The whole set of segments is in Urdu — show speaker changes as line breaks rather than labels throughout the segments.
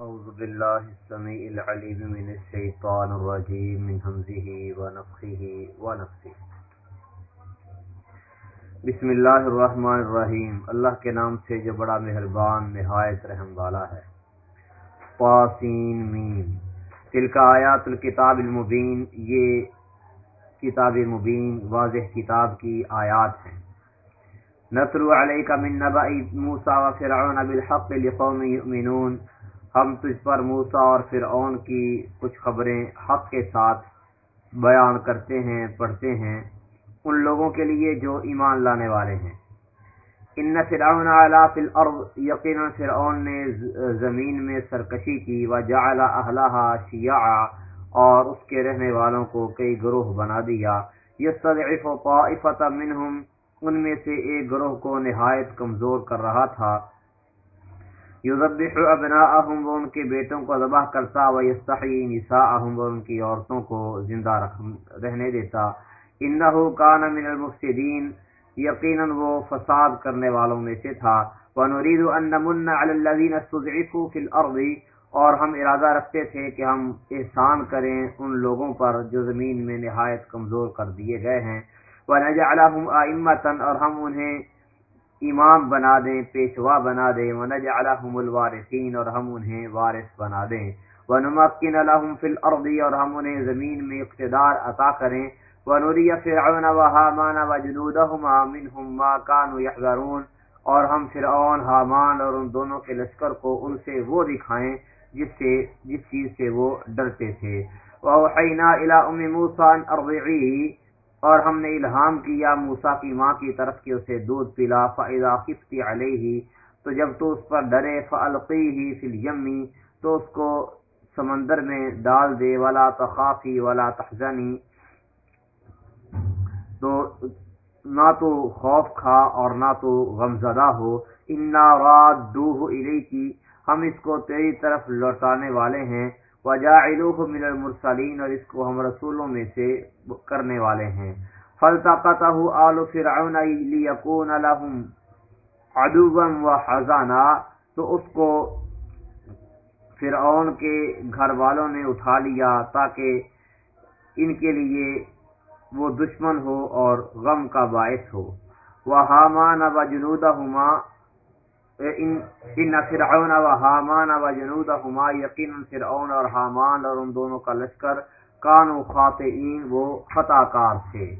أعوذ بالله السميع العليم من الشيطان الرجيم، من همزه ونفخه ونفسه. بسم اللہ الرحمن الرحیم. اللہ کے نام سے جو بڑا مہربان، نہایت رحم والا ہے. پاسین میم. تلک آیات الکتاب المبین، یہ کتاب مبین، واضح کتاب کی آیات ہیں. نتلو علیک من نبأ موسیٰ و فرعون بالحق لقوم یؤمنون. ہم تجھ پر موسا اور فرعون کی کچھ خبریں حق کے ساتھ بیان کرتے ہیں، پڑھتے ہیں۔ ان لوگوں کے لیے جو ایمان لانے والے ہیں۔ ان فرعون علا فی الارض، یقینا فرعون نے زمین میں سرکشی کی۔ وجعل اهلها شیعا اور اس کے رہنے والوں کو کئی گروہ بنا دیا۔ یستضعف طائفه منهم ان میں سے ایک گروہ کو نہایت کمزور کر رہا تھا۔ یذبح ابناءهم وہ ان کے بیٹوں کو ذبح کرتا و یستحی نساءهم وہ ان کی عورتوں کو زندہ رہنے دیتا۔ انه کان من المفسدین، یقینا وہ فساد کرنے والوں میں سے تھا۔ ونريد ان نمن على الذين استضعفوا في الارض، اور ہم ارادہ رکھتے تھے کہ ہم احسان کریں ان لوگوں پر جو زمین میں نہایت کمزور کر دیے گئے ہیں۔ ونجعلهم ائمه اور ہم انہیں امام بنا دیں پیشوا بنا دیں ونجعلهم الوارثین اور ہم انہیں وارث بنا دیں۔ ونمکن لهم فی الارض اور ہم انہیں زمین میں اقتدار عطا کریں۔ ونری فرعون وهامان وجنودهما منهم ما كانوا يحذرون۔ اور ہم فرعون، حامان اور ان دونوں کے لشکر کو ان سے وہ دکھائیں جس سے، جس چیز سے وہ ڈرتے تھے۔ وَأَوْحَيْنَا إِلَىٰ أُمِّ مُوسَىٰ أَرْضِعِيهِ اور ہم نے الہام کیا موسا کی ماں کی طرف کی اسے دودھ پلا فضا خفتی علیہ تو جب تو اس پر ڈرے فلقی ہی فل یمی تو اس کو سمندر میں ڈال دے، ولا تخافی ولا تحزنی تو نہ تو خوف کھا اور نہ تو غم زدہ ہو۔ انا رات دوہ کی ہم اس کو تیری طرف لوٹانے والے ہیں۔ وجاعلوه من المرسلین اور اس کو ہم رسولوں میں سے کرنے والے ہیں۔ فلتقطه آل فرعون ليكون لهم عدوا وحزانا تو اس کو فرعون کے گھر والوں نے اٹھا لیا تاکہ ان کے لیے وہ دشمن ہو اور غم کا باعث ہو۔ وہ حامان و جنودہما ان فرعون و حامان و جنودہما یقینا فرعون اور حامان اور ان دونوں کا لشکر کانو خاطئین، وہ خطا کار تھے۔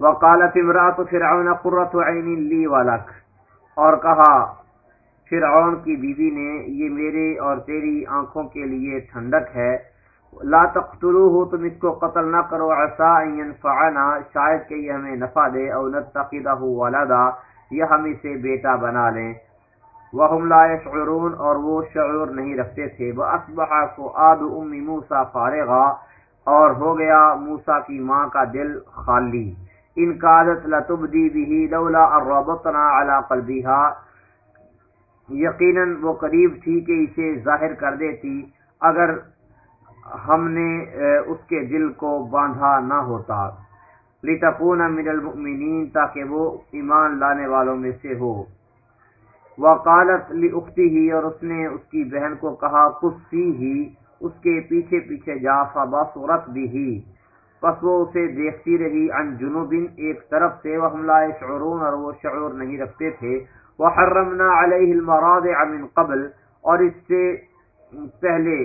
وقالت امرات فرعون قرۃ عین لی ولک اور کہا، فرعون کی بیوی نے، یہ میرے اور تیری آنکھوں کے لیے ٹھنڈک ہے۔ لا تقتلوه تم اس کو قتل نہ کرو عسى ان ينفعنا شاید کہ یہ ہمیں نفع دے، او نتخذه ولدا۔ یا ہم اسے بیٹا بنا لیں۔ وهم لا يشعرون، اور وہ شعور نہیں رکھتے تھے۔ واصبح فؤاد ام موسی فارغا، اور ہو گیا موسی کی ماں کا دل خالی۔ ان قادت لتبدی به لولا الربطنا على قلبها۔ یقینا وہ قریب تھی کہ اسے ظاہر کر دیتی، اگر ہم نے اس کے دل کو باندھا نہ ہوتا۔ لتکون من المؤمنین تاکہ وہ ایمان لانے والوں میں سے ہو۔ وقالت لاخته اور اس نے اس کی بہن کو کہا قصی ہی اس کے پیچھے پیچھے جا فبصرت به۔ پس وہ اسے دیکھتی رہی، عن جنوب، ایک طرف سے وهم لا يشعرون اور وہ شعور نہیں رکھتے تھے۔ وحرمنا عليه المراضع من قبل، اور اس سے پہلے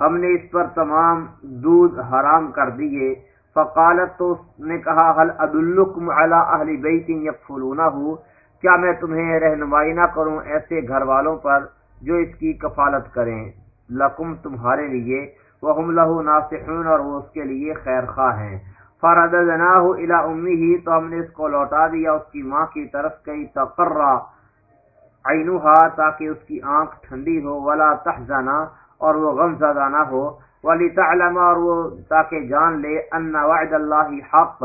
ہم نے اس پر تمام دودھ حرام کر دیے۔ فقالت تو اس نے کہا، هل ادلکم على اهل بیت یکفلونه کیا میں تمہیں رہنمائی نہ کروں ایسے گھر والوں پر جو اس کی کفالت کریں؟ لکم تمہارے لیے وهم له ناصحون اور وہ اس کے لیے خیر خواہ ہیں۔ فرددناه الى امه تو ہم نے اس کو لوٹا دیا، اس کی ماں کی طرف کئی تقرا عینها تاکہ اس کی آنکھ ٹھنڈی ہو، ولا تحزنا اور وہ غم زدہ نہ ہو۔ ولتعلم اور وہ تاکہ جان لے ان وعد اللہ حق،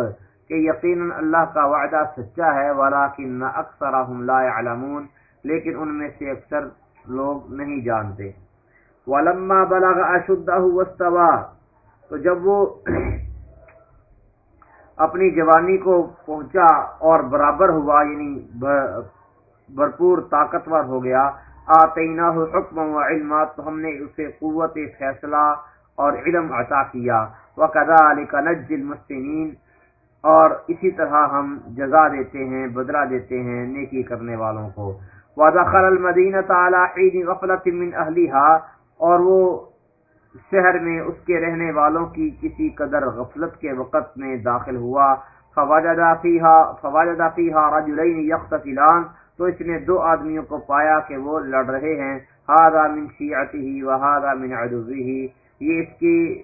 کہ یقینا اللہ کا وعدہ سچا ہے ولیکن اکثرهم لا يعلمون، لیکن ان میں سے اکثر لوگ نہیں جانتے۔ ولما بلغ اشده واستوى، تو جب وہ اپنی جوانی کو پہنچا اور برابر ہوا یعنی بھرپور طاقتور ہو گیا آتینا حکم و علم تو ہم نے اسے قوت، فیصلہ اور علم عطا کیا۔ وہ کدا علی کا المسنین اور اسی طرح ہم جزا دیتے ہیں بدلا دیتے ہیں نیکی کرنے والوں کو۔ وَدَخَلَ الْمَدِينَةَ عَلَى حِينِ غَفْلَةٍ مِّنْ أَهْلِهَا۔ اور وہ شہر میں اس کے رہنے والوں کی کسی قدر غفلت کے وقت میں داخل ہوا۔ فَوَجَدَ فِيهَا فَوَجَدَ فِيهَا رَجُلَيْنِ يَخْتَفِلَانِ تو اس نے دو آدمیوں کو پایا کہ وہ لڑ رہے ہیں۔ هَذَا مِنْ شِيعَتِهِ وَهَذَا مِنْ عَدُوِّهِ۔ یہ اس کی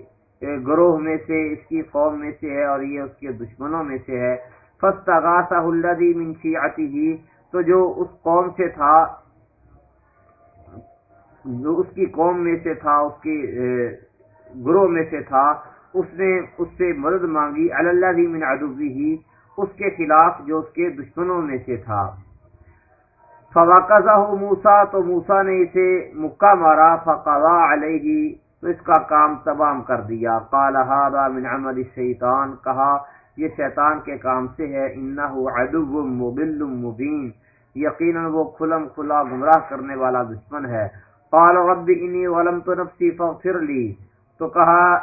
گروہ میں سے، اس کی قوم میں سے ہے اور یہ اس کے دشمنوں میں سے ہے۔ فاستغاثه الذي من شيعته تو جو اس قوم سے تھا، جو اس کی قوم میں سے تھا، اس کی گروہ میں سے تھا، اس نے اس سے مدد مانگی۔ اللہ من عدوی اس کے خلاف جو اس کے دشمنوں میں سے تھا۔ فواقزہ موسا تو موسا نے اسے مکہ مارا، فقضا علیہ تو اس کا کام تمام کر دیا۔ قال هذا من عمل الشیطان، کہا، یہ شیطان کے کام سے ہے انه عدو مضل مبین، یقینا وہ کھلم کھلا گمراہ کرنے والا دشمن ہے۔ قال رب انی ظلمت نفسی فاغفر لی۔ تو کہا،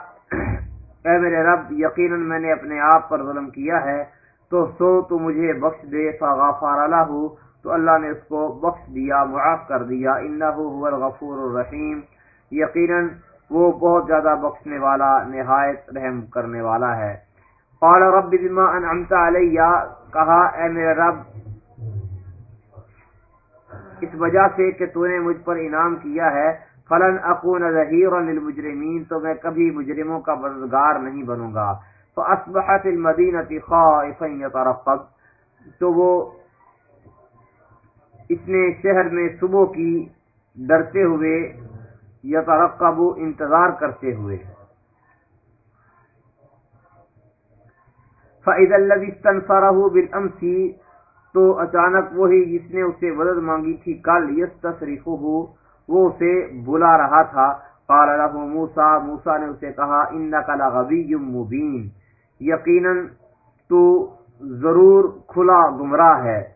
اے میرے رب، یقینا میں نے اپنے آپ پر ظلم کیا ہے، تو سو تو مجھے بخش دے، فغفر له۔ تو اللہ نے اس کو بخش دیا، معاف کر دیا۔ انه هو الغفور الرحیم۔ یقینا وہ بہت زیادہ بخشنے والا، نہایت رحم کرنے والا ہے۔ قال رب بما انعمت علی کہا، اے میرے رب، اس وجہ سے کہ تو نے مجھ پر انعام کیا ہے، فلن اکون ظہیر للمجرمین، تو میں کبھی مجرموں کا مددگار نہیں بنوں گا۔ تو اصبحت المدینہ خائفا یترقب تو وہ اس نے شہر میں صبح کی ڈرتے ہوئے یترقب انتظار کرتے ہوئے۔ فَإِذَا الَّذِي اسْتَنْفَرَهُ بِالْأَمْسِ، تو اچانک وہی جس نے اسے مدد مانگی تھی کل یس تصریف ہو وہ اسے بلا رہا تھا۔ قال له موسا موسا نے اسے کہا انك لغبي مبين۔ یقینا تو ضرور کھلا گمراہ ہے۔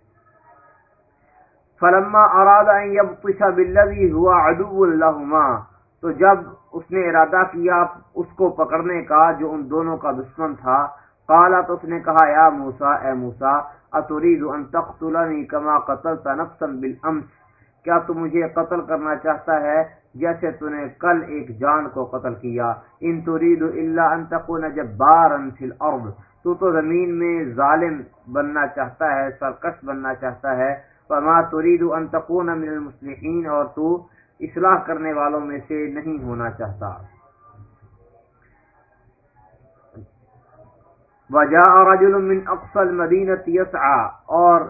فلما اراد ان يبطش بالذي هو عدو لهما تو جب اس نے ارادہ کیا اس کو پکڑنے کا جو ان دونوں کا دشمن تھا، قال تو اس نے کہا، یا موسی، اے موسی اتريد ان تقتلني كما قتلت نفسا بالامس؟ کیا تو مجھے قتل کرنا چاہتا ہے؟ جیسے تو نے کل ایک جان کو قتل کیا۔ ان تريد الا ان تكون جبارا في الارض۔ تو تو زمین میں ظالم بننا چاہتا ہے، سرکش بننا چاہتا ہے فما تريد ان تكون من المصلحين اور تو اصلاح کرنے والوں میں سے نہیں ہونا چاہتا۔ وجاء رجل من اقصى المدينه يسعى، اور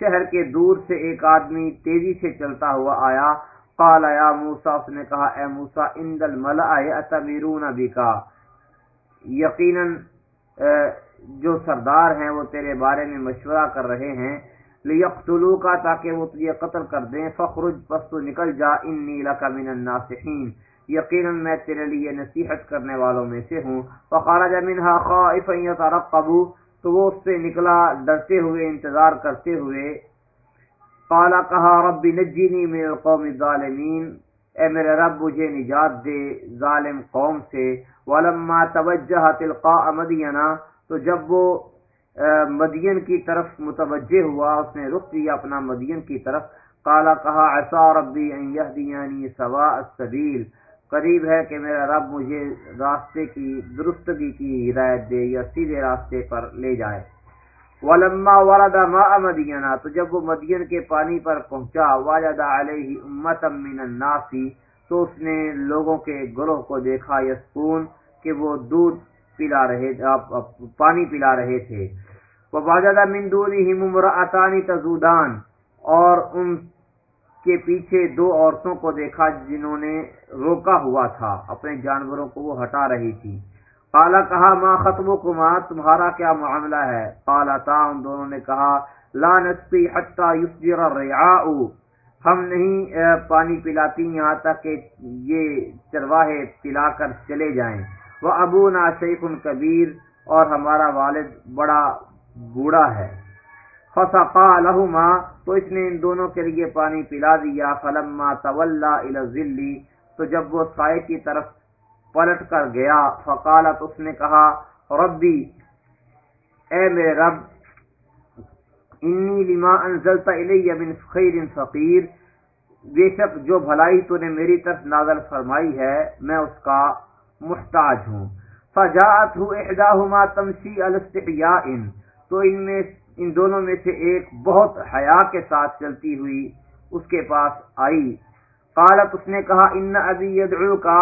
شہر کے دور سے ایک آدمی تیزی سے چلتا ہوا آیا۔ قال، یا موسی، اس نے کہا، اے موسی ان الملأ يأتمرون بك یقینا جو سردار ہیں، وہ تیرے بارے میں مشورہ کر رہے ہیں۔ لیقتلوا کا تاکہ وہ تجھے قتل کر دیں۔ فخرج، پس تو نکل جا، انی لک من الناصحین۔ یقینا میں تیرے لیے نصیحت کرنے والوں میں سے ہوں۔ فخرج منها خائفا يترقب تو وہ اس سے نکلا، ڈرتے ہوئے، انتظار کرتے ہوئے۔ قال، کہا، رب نجنی من القوم الظالمین۔ اے میرے رب، مجھے نجات دے ظالم قوم سے۔ ولما توجہ تلقاء مدینہ، تو جب وہ مدین کی طرف متوجہ ہوا، اس نے رخ کیا اپنا مدین کی طرف۔ قال کہا عسى ربی ان يهديني سواء قریب ہے کہ میرا رب مجھے راستے کی، درستگی کی ہدایت دے یا سیدھے راستے پر لے جائے۔ ولما ورد ماء مدینہ، تو جب وہ مدین کے پانی پر پہنچا واجد علیہ امتا من الناس، تو اس نے لوگوں کے گروہ کو دیکھا یسکون کہ وہ دودھ پلا رہے پانی پلا رہے تھے۔ وواجد من دونہم امرأتان تزودان۔ اور ان کے پیچھے دو عورتوں کو دیکھا جنہوں نے روکا ہوا تھا، اپنے جانوروں کو وہ ہٹا رہی تھی۔ کالا کہا ماں ختم کمار تمہارا کیا معاملہ ہے؟ کالا تا، ان دونوں نے کہا، لا نسقی حتی یسجر الرعاء۔ ہم نہیں پانی پلاتی یہاں تک کہ یہ چرواہے پلا کر چلے جائیں۔ وہ ابو نا شیخ کبیر اور ہمارا والد بڑا بوڑھا ہے۔ فسقا لہما تو اس نے ان دونوں کے لیے پانی پلا دیا۔ فلما طول الى تو جب وہ سائے کی طرف پلٹ کر گیا، فقالت، اس نے کہا ربی اے میرے رب انی لما انزلت الی من خیر فقیر بے شک جو بھلائی تو نے میری طرف نازل فرمائی ہے، میں اس کا محتاج ہوں۔ فجاءت احداهما تمشي على استحياء تو ان میں ان دونوں میں سے ایک بہت حیا کے ساتھ چلتی ہوئی اس کے پاس آئی۔ قالت اس نے کہا، ان ابی یدعو کا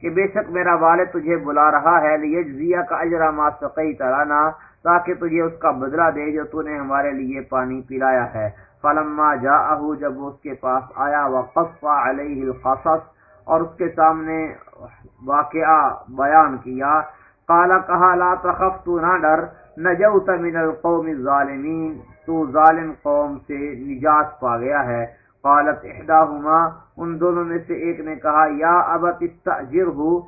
کہ بے شک میرا والد تجھے بلا رہا ہے لیجزیہ کا اجرا ما سقیت لنا، تاکہ تجھے اس کا بدلہ دے جو تو نے ہمارے لیے پانی پلایا ہے۔ فلما جاءه جب اس کے پاس آیا، وقص علیہ القصص، اور اس کے سامنے واقعہ بیان کیا۔ قال کہا، لا تخف، تو نہ ڈر، نجوت من القوم الظالمین، تو ظالم قوم سے نجات پا گیا ہے۔ قالت احداهما ان دونوں میں سے ایک نے کہا، یا ابت استاجره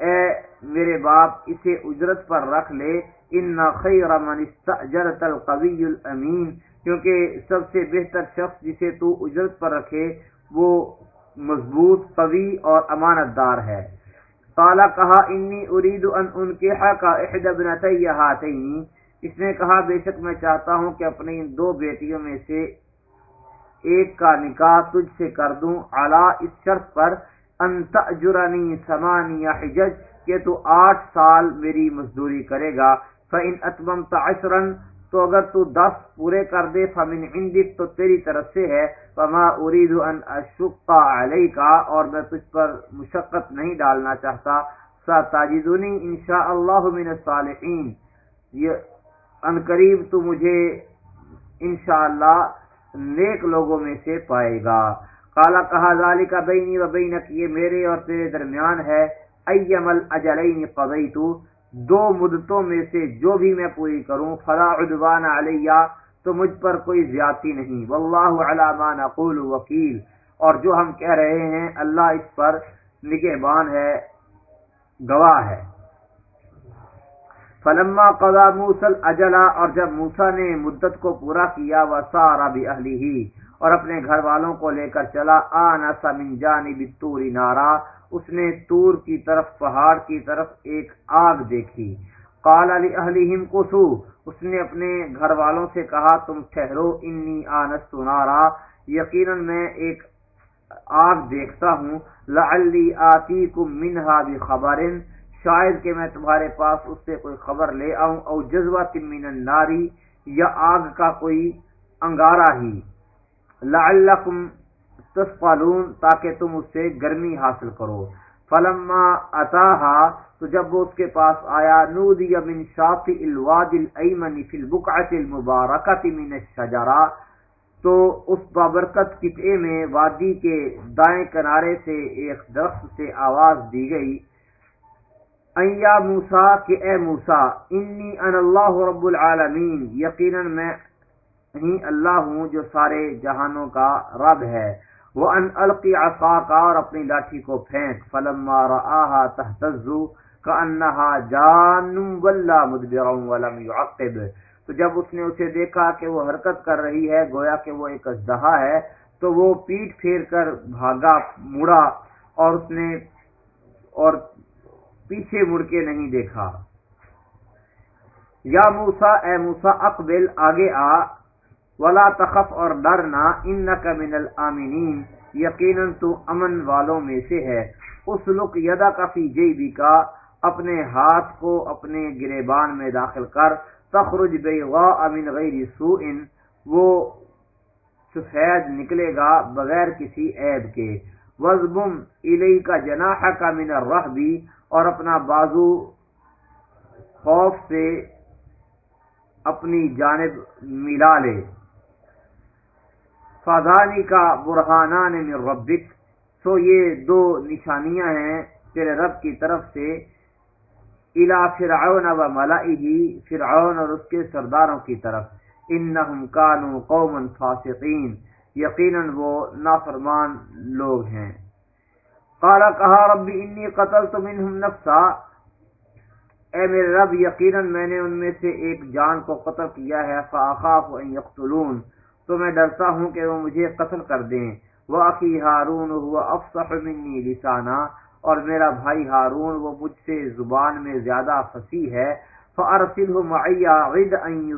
اے میرے باپ، اسے اجرت پر رکھ لے، ان خیر من استاجرت القوی الامین، کیونکہ سب سے بہتر شخص جسے تو اجرت پر رکھے، وہ مضبوط، قوی اور امانت دار ہے۔ کالا کہا، انی ارید ان ان کے کا احد ابنتی اس نے کہا، بے شک میں چاہتا ہوں کہ اپنی ان دو بیٹیوں میں سے ایک کا نکاح تجھ سے کر دوں۔ اعلی اس شرط پر انت جرانی سمانی حجج، کہ تو آٹھ سال میری مزدوری کرے گا۔ فَإِنْ أَتْمَمْتَ عَشْرًا تو اگر تو دس پورے کر دے، فمن عندک، تو تیری طرف سے ہے۔ فما اريد ان اشق عليك، اور میں تجھ پر مشقت نہیں ڈالنا چاہتا۔ ستجدنی انشاءاللہ من الصالحین۔ یہ ان قریب تو مجھے انشاءاللہ نیک لوگوں میں سے پائے گا۔ قال، کہا، ذالک بینی و بینک، یہ میرے اور تیرے درمیان ہے۔ ایم الاجلین قضیت دو مدتوں میں سے جو بھی میں پوری کروں، فلا عدوان علیہ، تو مجھ پر کوئی زیادتی نہیں۔ واللہ علی ما نقول وکیل۔ اور جو ہم کہہ رہے ہیں، اللہ اس پر نگہبان ہے، گواہ ہے۔ فلما قضا موسل اجلا اور جب موسا نے مدت کو پورا کیا وہ سارا بھی اہلی ہی اور اپنے گھر والوں کو لے کر چلا آنا سمن جانب توری نارا اس نے تور کی طرف، پہاڑ کی طرف ایک آگ دیکھی۔ قال علی اہلہم قصو، اس نے اپنے گھر والوں سے کہا، تم ٹھہرو، انی آنست نارا۔ یقیناً میں ایک آگ دیکھتا ہوں۔ لعلی آتیکم منہا بخبر شاید کہ میں تمہارے پاس اس سے کوئی خبر لے آؤں، او جذبہ من الناری، یا آگ کا کوئی انگارہ ہی۔ لعلکم تسقلون تاکہ تم اس سے گرمی حاصل کرو۔ فلما اتاہا، تو جب وہ اس کے پاس آیا، نودی من شاطئ الواد الایمن فی البقعۃ المبارکۃ من الشجرہ، تو اس بابرکت قطعے میں وادی کے دائیں کنارے سے ایک درخت سے آواز دی گئی۔ ایا موسا کہ اے موسا انی ان اللہ رب العالمین، یقینا میں ہی اللہ ہوں جو سارے جہانوں کا رب ہے۔ وہ ان القی عصا کا اور اپنی لاٹھی کو پھینک۔ فلما رآها تهتز كانها جان ولا مدبرا ولم يعقب۔ تو جب اس نے اسے دیکھا کہ وہ حرکت کر رہی ہے، گویا کہ وہ ایک اژدہا ہے، تو وہ پیٹ پھیر کر بھاگا، مڑا، اور اس نے، اور پیچھے مڑ کے نہیں دیکھا۔ یا موسا اے موسا اقبل، آگے آ۔ ولا تخف اور ڈرنا ان کا من الامنین، یقیناً تو امن والوں میں سے ہے۔ اس لک یدا کا فی جیبی کا اپنے ہاتھ کو اپنے گریبان میں داخل کر۔ تخرج بیغاء من غیر سوء، وہ سفید نکلے گا بغیر کسی عیب کے۔ وزبم الی کا جناح کا من الرحبی اور اپنا بازو خوف سے اپنی جانب ملا لے۔ فادانی کا برہانان من ربک سو یہ دو نشانیاں ہیں تیرے رب کی طرف سے الا فرعون و ملائہی فرعون اور اس کے سرداروں کی طرف۔ انہم کانوا قوما فاسقین یقیناً وہ نافرمان لوگ ہیں۔ قال کہا ربی انی قتلت منہم نفسا۔ اے میرے رب، یقیناً میں نے ان میں سے ایک جان کو قتل کیا ہے۔ فاخاف ان یقتلون تو میں ڈرتا ہوں کہ وہ مجھے قتل کر دیں۔ وہ عقی ہارون ہوا افصح منی لسانہ اور میرا بھائی ہارون وہ مجھ سے زبان میں زیادہ فصیح ہے۔ فارسلہ معیا غد ان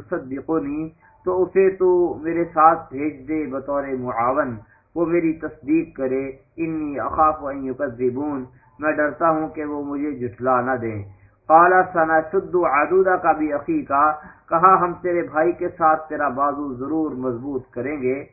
تو اسے تو میرے ساتھ بھیج دے بطور معاون۔ وہ میری تصدیق کرے انی اخاف ان یکذبون میں ڈرتا ہوں کہ وہ مجھے جھٹلا نہ دیں۔ قال، سنشد عدودہ کا بھی عقی کا کہا، ہم تیرے بھائی کے ساتھ تیرا بازو ضرور مضبوط کریں گے۔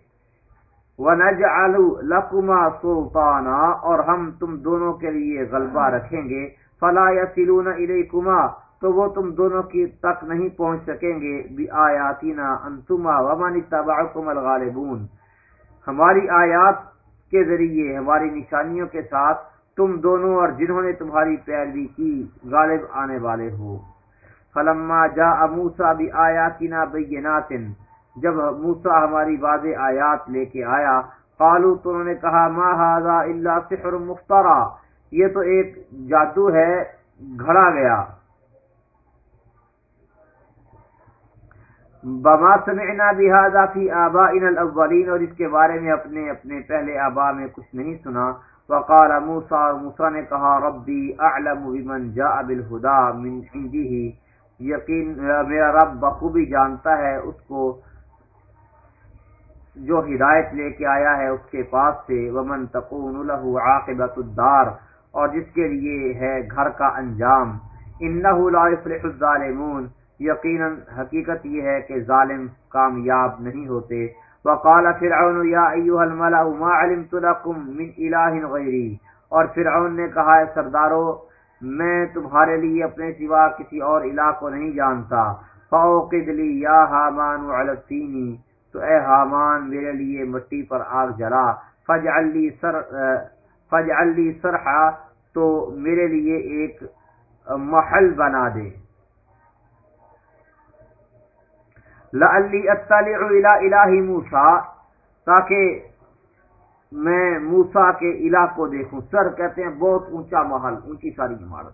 وَنَجْعَلُ لَكُمَا سُلْطَانًا اور ہم تم دونوں کے لیے غلبہ رکھیں گے۔ فَلَا يَسِلُونَ إِلَيْكُمَا تو وہ تم دونوں کی تک نہیں پہنچ سکیں گے۔ بِآيَاتِنَا أَنْتُمَا وَمَنِ اتَّبَعَكُمَ الْغَالِبُونَ۔ ہماری آیات کے ذریعے، ہماری نشانیوں کے ساتھ تم دونوں اور جنہوں نے تمہاری پیروی کی، غالب آنے والے ہو۔ فلما جاء موسیٰ بِآيَاتِنَا بَيِّنَاتٍ جب موسا ہماری واضح آیات لے کے آیا قالو تو انہوں نے کہا، ما هذا الا سحر مفترا، یہ تو ایک جادو ہے، گھڑا گیا۔ بما سمعنا بهذا في آبائنا الاولین اور اس کے بارے میں اپنے اپنے پہلے آبا میں کچھ نہیں سنا۔ وقال موسى اور موسیٰ نے کہا، ربی اعلم بمن جاء بالهدى من عنده. یقین، میرا رب بخوبی جانتا ہے، اس کو جو ہدایت لے کے آیا ہے اس کے پاس سے، ومن تقون له عاقبت الدار، اور جس کے لیے ہے گھر کا انجام۔ انه لا يفلح الظالمون۔ یقینا حقیقت یہ ہے کہ ظالم کامیاب نہیں ہوتے۔ وقال فرعون يا ايها الملأ، ما علمت لكم من اله غيري اور فرعون نے کہا ہے سردارو، میں تمہارے لیے اپنے سوا کسی اور الہ کو نہیں جانتا۔ فوقد لي يا هامان على الطين تو اے حامان، میرے لیے مٹی پر آگ جلا۔ فج علی سر فج علی سرحا، تو میرے لیے ایک محل بنا دے۔ لعلی اطلع الى الہ موسیٰ تاکہ میں موسیٰ کے الہ کو دیکھوں۔ سر کہتے ہیں بہت اونچا محل اونچی ساری عمارت۔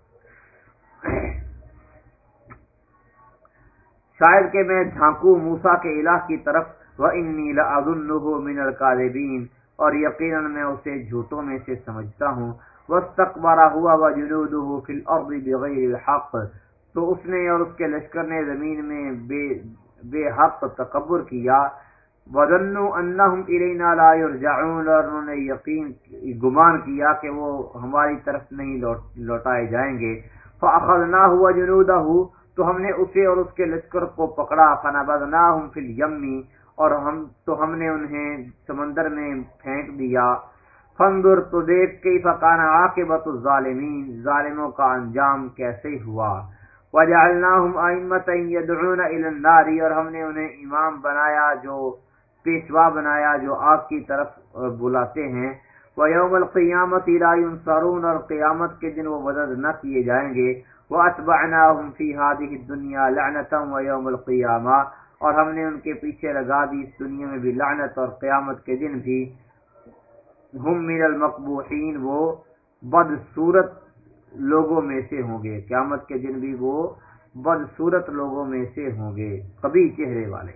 شاید کہ میں جھانکوں موسیٰ کے الہ کی طرف وَإِنِّي لَأَظُنُّهُ مِنَ الْكَاذِبِينَ۔ اور یقیناً میں اسے جھوٹوں میں سے سمجھتا ہوں۔ وَاسْتَكْبَرَ هُوَ وَجُنُودُهُ فِي الْأَرْضِ بِغَيْرِ الْحَقِّ۔ تو اس نے اور اس کے لشکر نے زمین میں بے, بے حق تکبر کیا۔ وَظَنُّوا أَنَّهُمْ إِلَيْنَا لَا يُرْجَعُونَ، اور انہوں نے یقین گمان کیا کہ وہ ہماری طرف نہیں لوٹائے جائیں گے۔ فَأَخَذْنَاهُ وَجُنُودَهُ، تو ہم نے اسے اور اس کے لشکر کو پکڑا۔ فَنَبَذْنَاهُمْ فِي الْيَمِّ، اور ہم، تو ہم نے انہیں سمندر میں پھینک دیا۔ فندر تو دیکھ کے فکانا عاقبت الظالمین۔ ظالموں کا انجام کیسے ہوا؟ وجعلناهم ائمه يدعون الى النار، اور ہم نے انہیں امام بنایا جو پیشوا بنایا جو آگ کی طرف بلاتے ہیں۔ ويوم القيامه لا ينصرون، اور قیامت کے دن وہ مدد نہ کیے جائیں گے۔ واتبعناهم في هذه الدنيا لعنه ويوم القيامه اور ہم نے ان کے پیچھے لگا دی اس دنیا میں بھی لعنت، اور قیامت کے دن بھی۔ ہم من المقبوحین، وہ بدصورت لوگوں میں سے ہوں گے۔ قیامت کے دن بھی وہ بدصورت لوگوں میں سے ہوں گے کبھی چہرے والے۔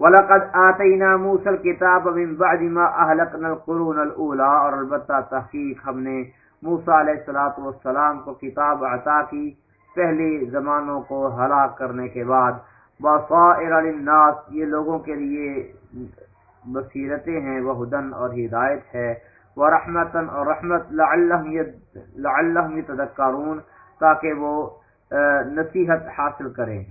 وَلَقَدْ آتَيْنَا مُوسَى الْكِتَابَ مِن بَعْدِ مَا أَهْلَكْنَا الْقُرُونَ الْأُولَى اور البتہ تحقیق ہم نے موسیٰ علیہ الصلوۃ والسلام کو کتاب عطا کی۔ پہلی زمانوں کو ہلاک کرنے کے بعد بصائر للناس، یہ لوگوں کے لیے بصیرتیں ہیں، وہ ہدن اور ہدایت ہے۔ وہ اور رحمت لعلہم یتذکرون، تاکہ وہ نصیحت حاصل کریں۔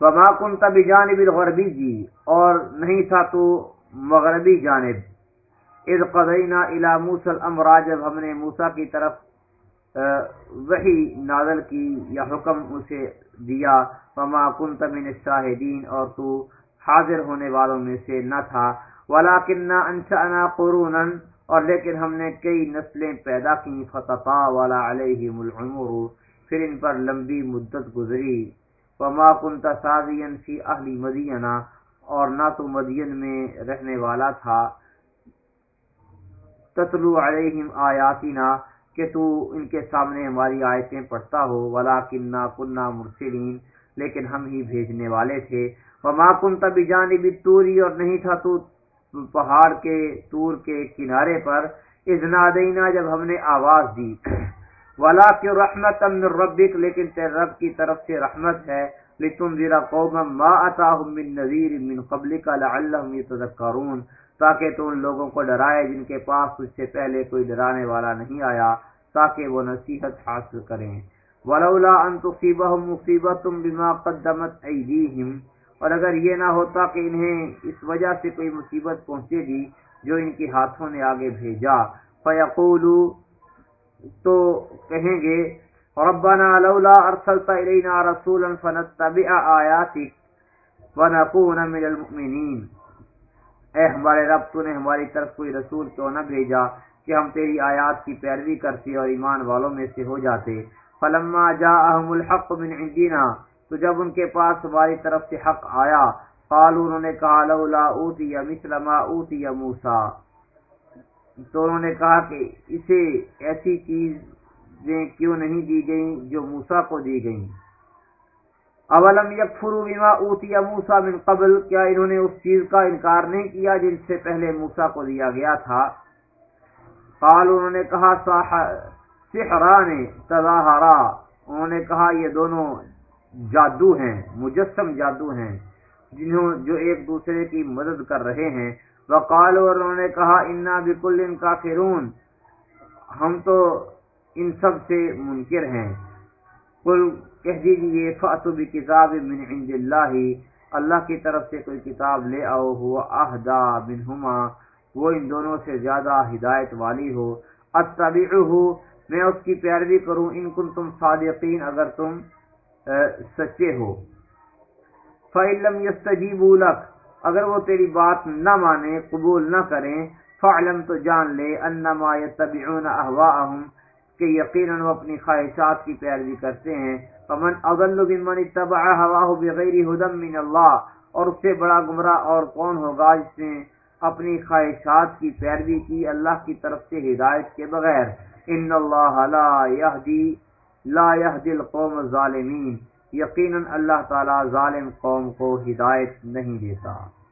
وما كنت بجانب الغربی جی اور نہیں تھا تو مغربی جانب۔ اذ قضینا الى موسى الامر، جب ہم نے موسیٰ کی طرف وحی نازل کی یا حکم اسے دیا، وما كنت من الشاہدین، اور تو حاضر ہونے والوں میں سے نہ تھا۔ ولكننا انشأنا قرونا، اور لیکن ہم نے کئی نسلیں پیدا کی فتطاول علیہم العمر، پھر ان پر لمبی مدت گزری۔ وما كنت ساویا فی اہل مدینہ اور نہ تو مدین میں رہنے والا تھا۔ تتلو علیہم آیاتنا، کہ تو ان کے سامنے ہماری آیتیں پڑھتا ہو۔ ولا کنہ کنہ مرسلین لیکن ہم ہی بھیجنے والے تھے۔ وما کن تبھی جانب توری اور نہیں تھا تو پہاڑ کے تور کے کنارے پر ازنا دینا جب ہم نے آواز دی۔ ولا کی رحمت ربک، لیکن تیرے رب کی طرف سے رحمت ہے۔ لتنذر قوما ما اتاهم من نذير من قبلك لعلهم يتذكرون۔ تاکہ تو ان لوگوں کو ڈرائے جن کے پاس تجھ سے پہلے کوئی ڈرانے والا نہیں آیا، تاکہ وہ نصیحت حاصل کریں۔ ولولا ان تصيبهم مصیبت بما قدمت ایدیہم اور اگر یہ نہ ہوتا کہ انہیں اس وجہ سے کوئی مصیبت پہنچے گی جو ان کے ہاتھوں نے آگے بھیجا، فیقولو تو کہیں گے، ربنا لولا ارسلت الینا رسولا فنتبع آیاتک ونکون من المؤمنین۔ اے ہمارے رب، تو نے ہماری طرف کوئی رسول کیوں نہ بھیجا کہ ہم تیری آیات کی پیروی کرتے اور ایمان والوں میں سے ہو جاتے؟ فلما جاءهم الحق من عندنا تو جب ان کے پاس ہماری طرف سے حق آیا، قالوا انہوں نے کہا، لولا اوتی مثل ما اوتی موسی۔ تو انہوں نے کہا کہ اسے ایسی چیزیں کیوں نہیں دی گئیں جو موسی کو دی گئیں؟ اولم یکفروا بما اوتی موسی من قبل؟ کیا انہوں نے اس چیز کا انکار نہیں کیا جن سے پہلے موسی کو دیا گیا تھا؟ قال انہوں نے کہا سحران تظاہرا۔ انہوں نے کہا، یہ دونوں جادو ہیں، مجسم جادو ہیں، جنہوں جو ایک دوسرے کی مدد کر رہے ہیں۔ وقال اور انہوں نے کہا، انا بکل ان کافرون ہم تو ان سب سے منکر ہیں۔ کل کہہ دیجیے فاتو کتاب من عند اللہ۔ اللہ کی طرف سے کوئی کتاب لے آؤ ہوا اہدا منہما وہ ان دونوں سے زیادہ ہدایت والی ہو۔ اتبعہ میں اس کی پیروی کروں۔ ان کن تم صادقین، اگر تم سچے ہو۔ فعلم یستجیبوا لک اگر وہ تیری بات نہ مانے، قبول نہ کریں فعلم تو جان لے، انما یتبعون اهواءهم کہ یقیناً وہ اپنی خواہشات کی پیروی کرتے ہیں۔ فمن اضل ممن اتبع هواه بغیر هدى من الله، اور اس سے بڑا گمراہ اور کون ہوگا جس نے اپنی خواہشات کی پیروی کی اللہ کی طرف سے ہدایت کے بغیر؟ ان اللہ لا يهدي لا يهدي القوم الظالمین یقیناً اللہ تعالی ظالم قوم کو ہدایت نہیں دیتا۔